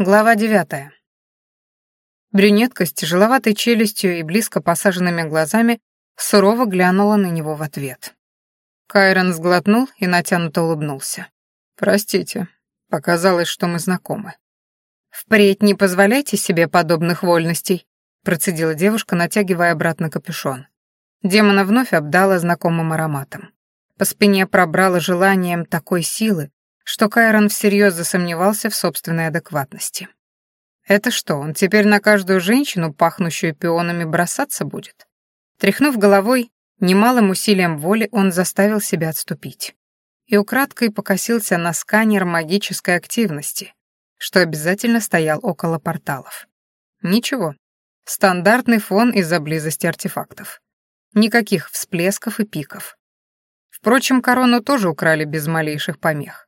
Глава девятая. Брюнетка с тяжеловатой челюстью и близко посаженными глазами сурово глянула на него в ответ. Кайрон сглотнул и натянуто улыбнулся. «Простите, показалось, что мы знакомы». «Впредь не позволяйте себе подобных вольностей», процедила девушка, натягивая обратно капюшон. Демона вновь обдала знакомым ароматом. По спине пробрало желанием такой силы, что Кайрон всерьез засомневался в собственной адекватности. Это что, он теперь на каждую женщину, пахнущую пионами, бросаться будет? Тряхнув головой, немалым усилием воли он заставил себя отступить. И украдкой покосился на сканер магической активности, что обязательно стоял около порталов. Ничего, стандартный фон из-за близости артефактов. Никаких всплесков и пиков. Впрочем, корону тоже украли без малейших помех.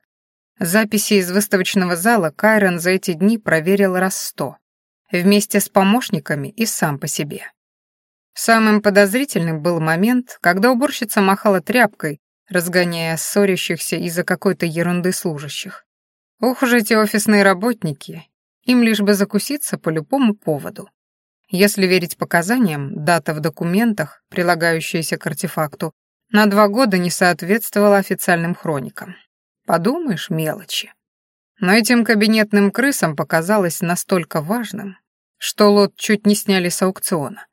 Записи из выставочного зала Кайрон за эти дни проверил раз сто, вместе с помощниками и сам по себе. Самым подозрительным был момент, когда уборщица махала тряпкой, разгоняя ссорящихся из-за какой-то ерунды служащих. Ох уж эти офисные работники, им лишь бы закуситься по любому поводу. Если верить показаниям, дата в документах, прилагающаяся к артефакту, на два года не соответствовала официальным хроникам. Подумаешь, мелочи. Но этим кабинетным крысам показалось настолько важным, что лот чуть не сняли с аукциона.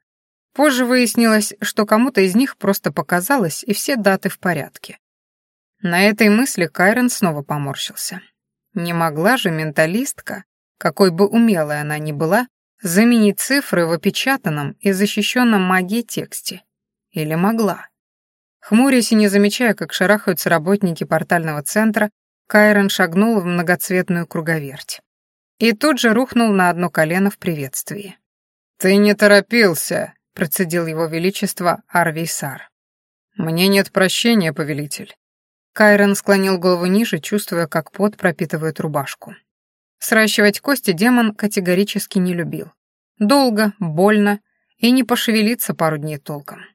Позже выяснилось, что кому-то из них просто показалось, и все даты в порядке. На этой мысли Кайрон снова поморщился. Не могла же менталистка, какой бы умелой она ни была, заменить цифры в опечатанном и защищенном магией тексте. Или могла? Хмурясь и не замечая, как шарахаются работники портального центра, Кайрон шагнул в многоцветную круговерть. И тут же рухнул на одно колено в приветствии. «Ты не торопился», — процедил его величество Арвейсар. «Мне нет прощения, повелитель». Кайрон склонил голову ниже, чувствуя, как пот пропитывает рубашку. Сращивать кости демон категорически не любил. Долго, больно и не пошевелиться пару дней толком.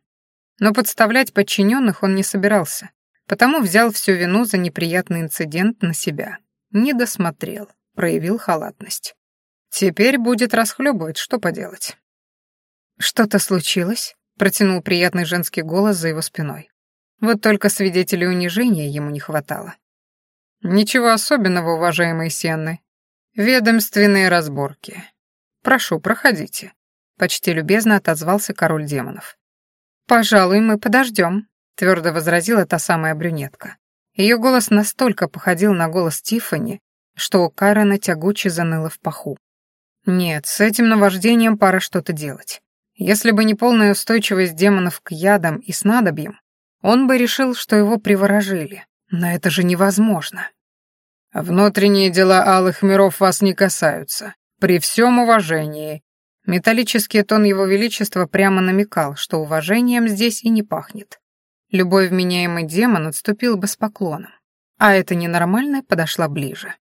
Но подставлять подчиненных он не собирался, потому взял всю вину за неприятный инцидент на себя. Не досмотрел, проявил халатность. Теперь будет расхлебывать, что поделать. «Что-то случилось?» — протянул приятный женский голос за его спиной. Вот только свидетелей унижения ему не хватало. «Ничего особенного, уважаемые сенны. Ведомственные разборки. Прошу, проходите», — почти любезно отозвался король демонов. «Пожалуй, мы подождем», — твердо возразила та самая брюнетка. Ее голос настолько походил на голос Тиффани, что у Карена тягуче заныло в паху. Нет, с этим наваждением пора что-то делать. Если бы не полная устойчивость демонов к ядам и снадобьям, он бы решил, что его приворожили. Но это же невозможно. «Внутренние дела алых миров вас не касаются. При всем уважении», Металлический тон его величества прямо намекал, что уважением здесь и не пахнет. Любой вменяемый демон отступил бы с поклоном, а эта ненормальная подошла ближе.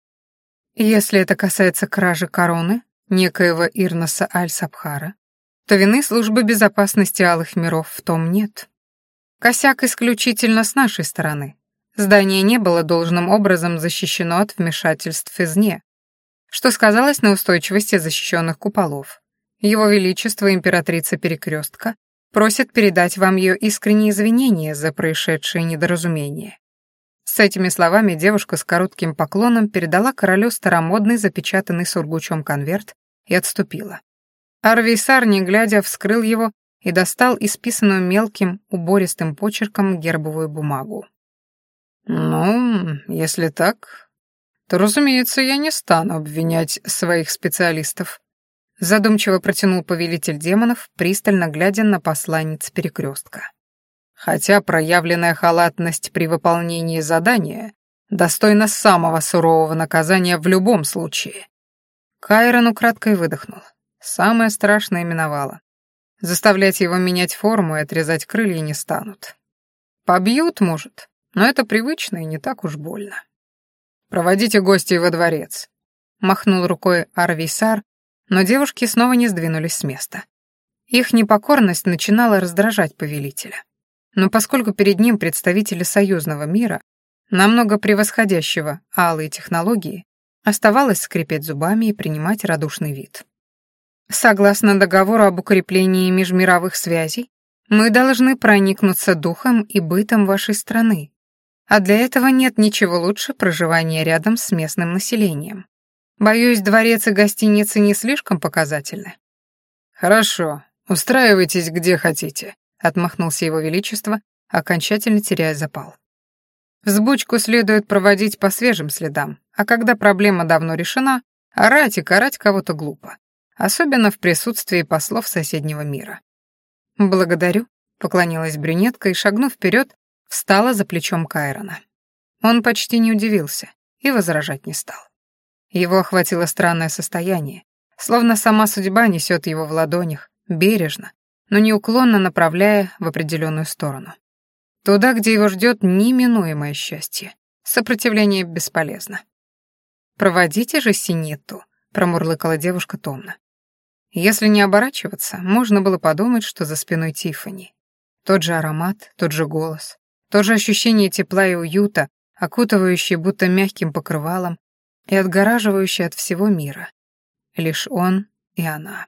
Если это касается кражи короны, некоего Ирнаса Аль-Сабхара, то вины службы безопасности Алых Миров в том нет. Косяк исключительно с нашей стороны. Здание не было должным образом защищено от вмешательств извне, что сказалось на устойчивости защищенных куполов. Его Величество императрица Перекрестка просит передать вам ее искренние извинения за происшедшее недоразумение. С этими словами девушка с коротким поклоном передала королю старомодный запечатанный сургучом конверт и отступила. Арвейсар, не глядя, вскрыл его и достал исписанную мелким, убористым почерком гербовую бумагу. «Ну, если так, то, разумеется, я не стану обвинять своих специалистов», Задумчиво протянул повелитель демонов, пристально глядя на посланниц перекрестка. Хотя проявленная халатность при выполнении задания достойна самого сурового наказания в любом случае. Кайрон украдкой выдохнул. Самое страшное миновало. Заставлять его менять форму и отрезать крылья не станут. Побьют, может, но это привычно и не так уж больно. «Проводите гостей во дворец», — махнул рукой Арвисар, но девушки снова не сдвинулись с места. Их непокорность начинала раздражать повелителя. Но поскольку перед ним представители союзного мира, намного превосходящего алые технологии, Оставалось скрипеть зубами и принимать радушный вид. Согласно договору об укреплении межмировых связей, мы должны проникнуться духом и бытом вашей страны, а для этого нет ничего лучше проживания рядом с местным населением. Боюсь, дворец и гостиницы не слишком показательны. Хорошо, устраивайтесь где хотите, отмахнулся его величество, окончательно теряя запал. Взбучку следует проводить по свежим следам, а когда проблема давно решена, орать и карать кого-то глупо, особенно в присутствии послов соседнего мира. «Благодарю», — поклонилась брюнетка и, шагнув вперед, встала за плечом Кайрона. Он почти не удивился и возражать не стал. Его охватило странное состояние, словно сама судьба несет его в ладонях, бережно, но неуклонно направляя в определенную сторону. Туда, где его ждет неминуемое счастье. Сопротивление бесполезно. «Проводите же Синетту», — промурлыкала девушка томно. Если не оборачиваться, можно было подумать, что за спиной Тиффани. Тот же аромат, тот же голос, то же ощущение тепла и уюта, окутывающее будто мягким покрывалом и отгораживающее от всего мира. Лишь он и она.